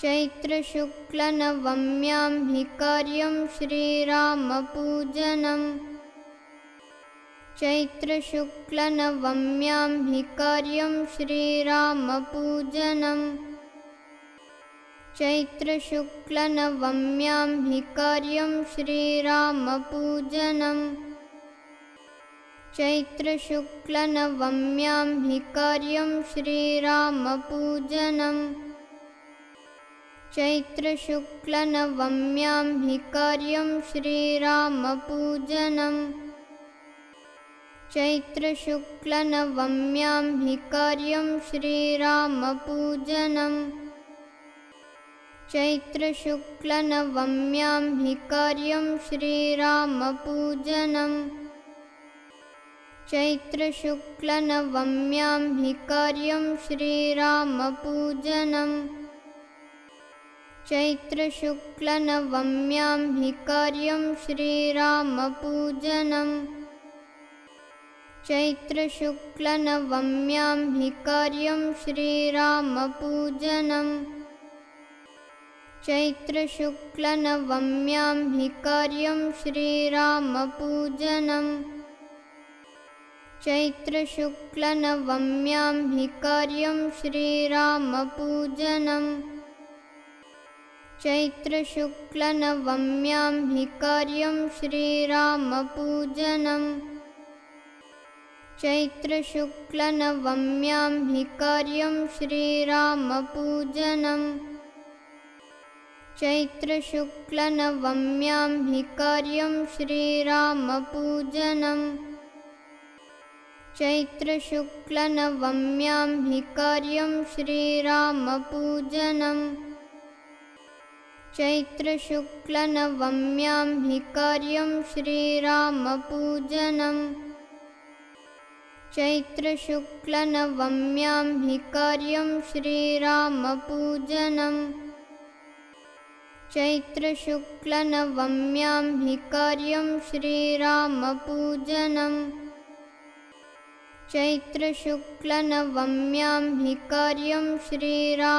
चैत्रशुक्लनवम्यां हि कार्यं श्रीरामपूजनम्। चैत्रशुक्लनवम्यां हि कार्यं श्रीरामपूजनम्। चैत्रशुक्लनवम्यां हि कार्यं श्रीरामपूजनम्। चैत्रशुक्लनवम्यां हि कार्यं श्रीरामपूजनम् चैत्रशुक्लनवम्यां हि कार्यं श्रीरामपूजनम्। चैत्रशुक्लनवम्यां हि कार्यं श्रीरामपूजनम्। चैत्रशुक्लनवम्यां हि कार्यं श्रीरामपूजनम्। चैत्रशुक्लनवम्यां हि कार्यं श्रीरामपूजनम् चैत्रशुक्लनवम्यां हि कार्यं श्रीरामपूजनम्। चैत्रशुक्लनवम्यां हि कार्यं श्रीरामपूजनम्। चैत्रशुक्लनवम्यां हि कार्यं श्रीरामपूजनम्। चैत्रशुक्लनवम्यां हि कार्यं श्रीरामपूजनम् चैत्रशुक्लनवम्यां हि कार्यं श्रीरामपूजनम्। चैत्रशुक्लनवम्यां हि कार्यं श्रीरामपूजनम्। चैत्रशुक्लनवम्यां हि कार्यं श्रीरामपूजनम्। चैत्रशुक्लनवम्यां हि कार्यं श्रीरामपूजनम् चैत्रशुक्लनवम्यां हि कार्यं श्रीरामपूजनम् चैत्रशुक्लनवम्यां हि कार्यं श्रीरामपूजनम् चैत्रशुक्लनवम्यां हि कार्यं श्रीरामपूजनम् चैत्रशुक्लनवम्यां हि कार्यं श्रीरामपूजनम्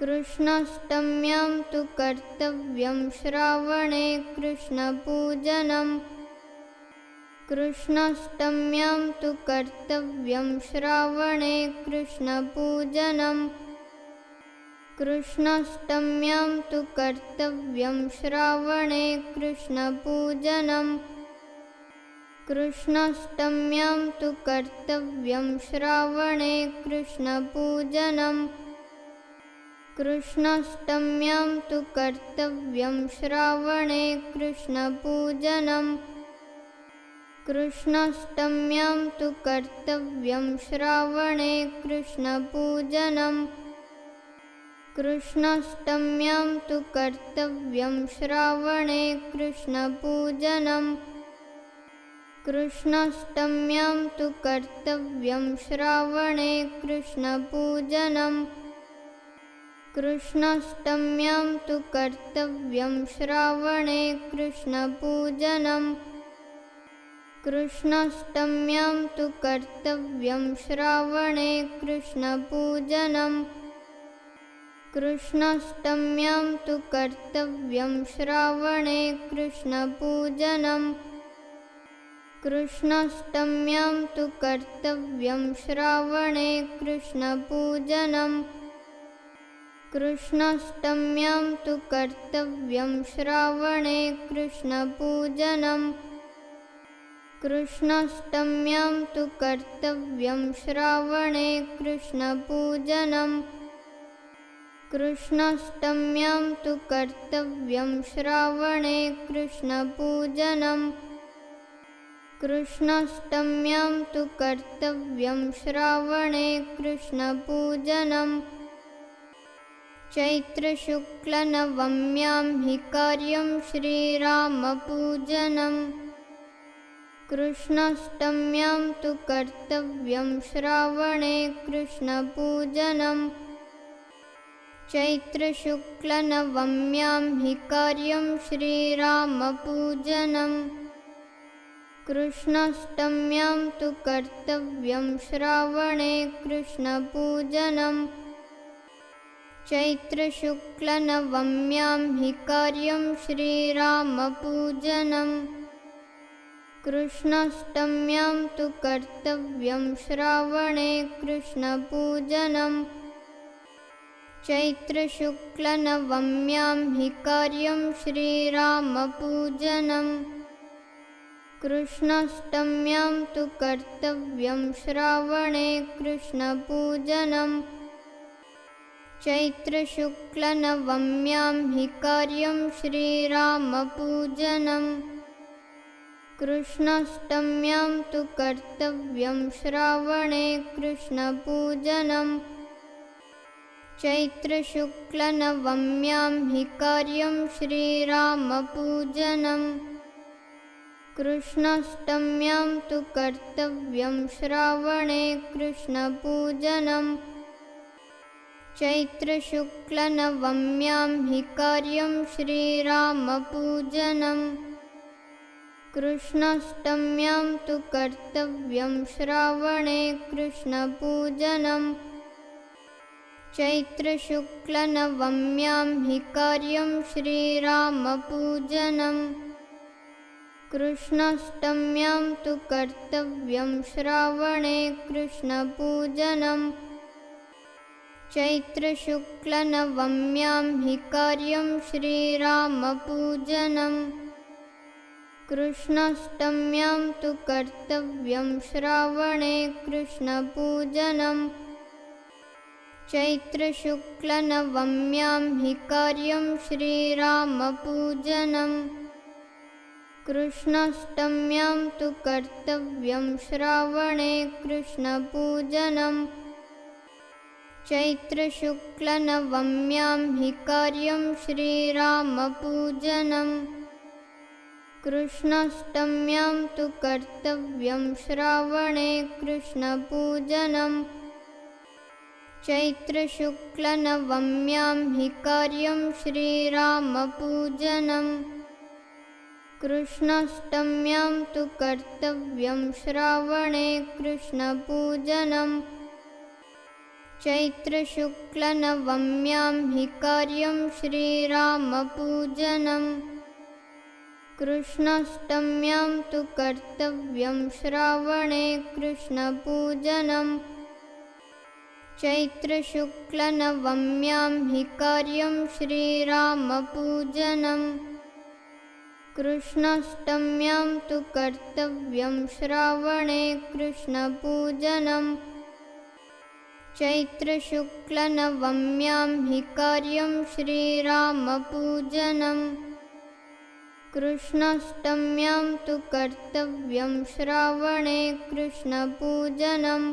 कृष्णाष्टम्यां तु कर्तव्यं श्रावणे कृष्णपूजनम्। कृष्णाष्टम्यां तु कर्तव्यं श्रावणे कृष्णपूजनम्। कृष्णाष्टम्यां तु कर्तव्यं श्रावणे कृष्णपूजनम् कृष्णाष्टम्यां तु कर्तव्यं श्रावणे कृष्णपूजनम्। कृष्णाष्टम्यां तु कर्तव्यं श्रावणे कृष्णपूजनम्। कृष्णाष्टम्यां तु कर्तव्यं श्रावणे कृष्णपूजनम्। कृष्णाष्टम्यां तु कर्तव्यं श्रावणे कृष्णपूजनम् कृष्णाष्टम्यां तु कर्तव्यं श्रावणे कृष्णपूजनम्। कृष्णाष्टम्यां तु कर्तव्यं श्रावणे कृष्णपूजनम्। कृष्णाष्टम्यां तु कर्तव्यं श्रावणे कृष्णपूजनम् कृष्णाष्टम्यां तु कर्तव्यं श्रावणे कृष्णपूजनम्। कृष्णाष्टम्यां तु कर्तव्यं श्रावणे कृष्णपूजनम्। कृष्णाष्टम्यां तु कर्तव्यं श्रावणे कृष्णपूजनम् चैत्रशुक्लनवम्यां हि कार्यं श्रीरामपूजनम्। कृष्णाष्टम्यां तु कर्तव्यं श्रावणे कृष्णपूजनम्। चैत्रशुक्लनवम्यां हि कार्यं श्रीरामपूजनम्। कृष्णाष्टम्यां तु कर्तव्यं श्रावणे कृष्णपूजनम् चैत्रशुक्लनवम्यां हि कार्यं श्रीरामपूजनम् कृष्णाष्टम्यां तु कर्तव्यं श्रावणे कृष्णपूजनम् चैत्रशुक्लनवम्यां हि कार्यं श्रीरामपूजनम् कृष्णाष्टम्यां तु कर्तव्यं श्रावणे कृष्णपूजनम् चैत्रशुक्लनवम्यां हि कार्यं श्रीरामपूजनम् कृष्णाष्टम्यां तु कर्तव्यं श्रावणे कृष्णपूजनम् चैत्रशुक्लनवम्यां हि कार्यं श्रीरामपूजनम् कृष्णाष्टम्यां तु कर्तव्यं श्रावणे कृष्णपूजनम् चैत्रशुक्लनवम्यां हि कार्यं श्रीरामपूजनम् कृष्णाष्टम्यां तु कर्तव्यं श्रावणे कृष्णपूजनम् चैत्रशुक्लनवम्यां हि कार्यं श्रीरामपूजनम् कृष्णाष्टम्यां तु कर्तव्यं श्रावणे कृष्णपूजनम् चैत्रशुक्लनवम्यां हि कार्यं श्रीरामपूजनम् कृष्णाष्टम्यां तु कर्तव्यं श्रावणे कृष्णपूजनम् चैत्रशुक्लनवम्यां हि कार्यं श्रीरामपूजनम् कृष्णाष्टम्यां तु कर्तव्यं श्रावणे कृष्णपूजनम् चैत्रशुक्लनवम्यां हि कार्यं श्रीरामपूजनम् कृष्णाष्टम्यां तु कर्तव्यं श्रावणे कृष्णपूजनम् चैत्रशुक्लनवम्यां हि कार्यं श्रीरामपूजनम् कृष्णाष्टम्यां तु कर्तव्यं श्रावणे कृष्णपूजनम् चैत्रशुक्लनवम्यां हि कार्यं श्रीरामपूजनम् कृष्णाष्टम्यां तु कर्तव्यं श्रावणे कृष्णपूजनम् चैत्रशुक्लनवम्यां हि कार्यं श्रीरामपूजनम् कृष्णाष्टम्यां तु कर्तव्यं श्रावणे कृष्णपूजनम् चैत्रशुक्लनवम्यां हि कार्यं श्रीरामपूजनम् कृष्णाष्टम्यां तु कर्तव्यं श्रावणे कृष्णपूजनम्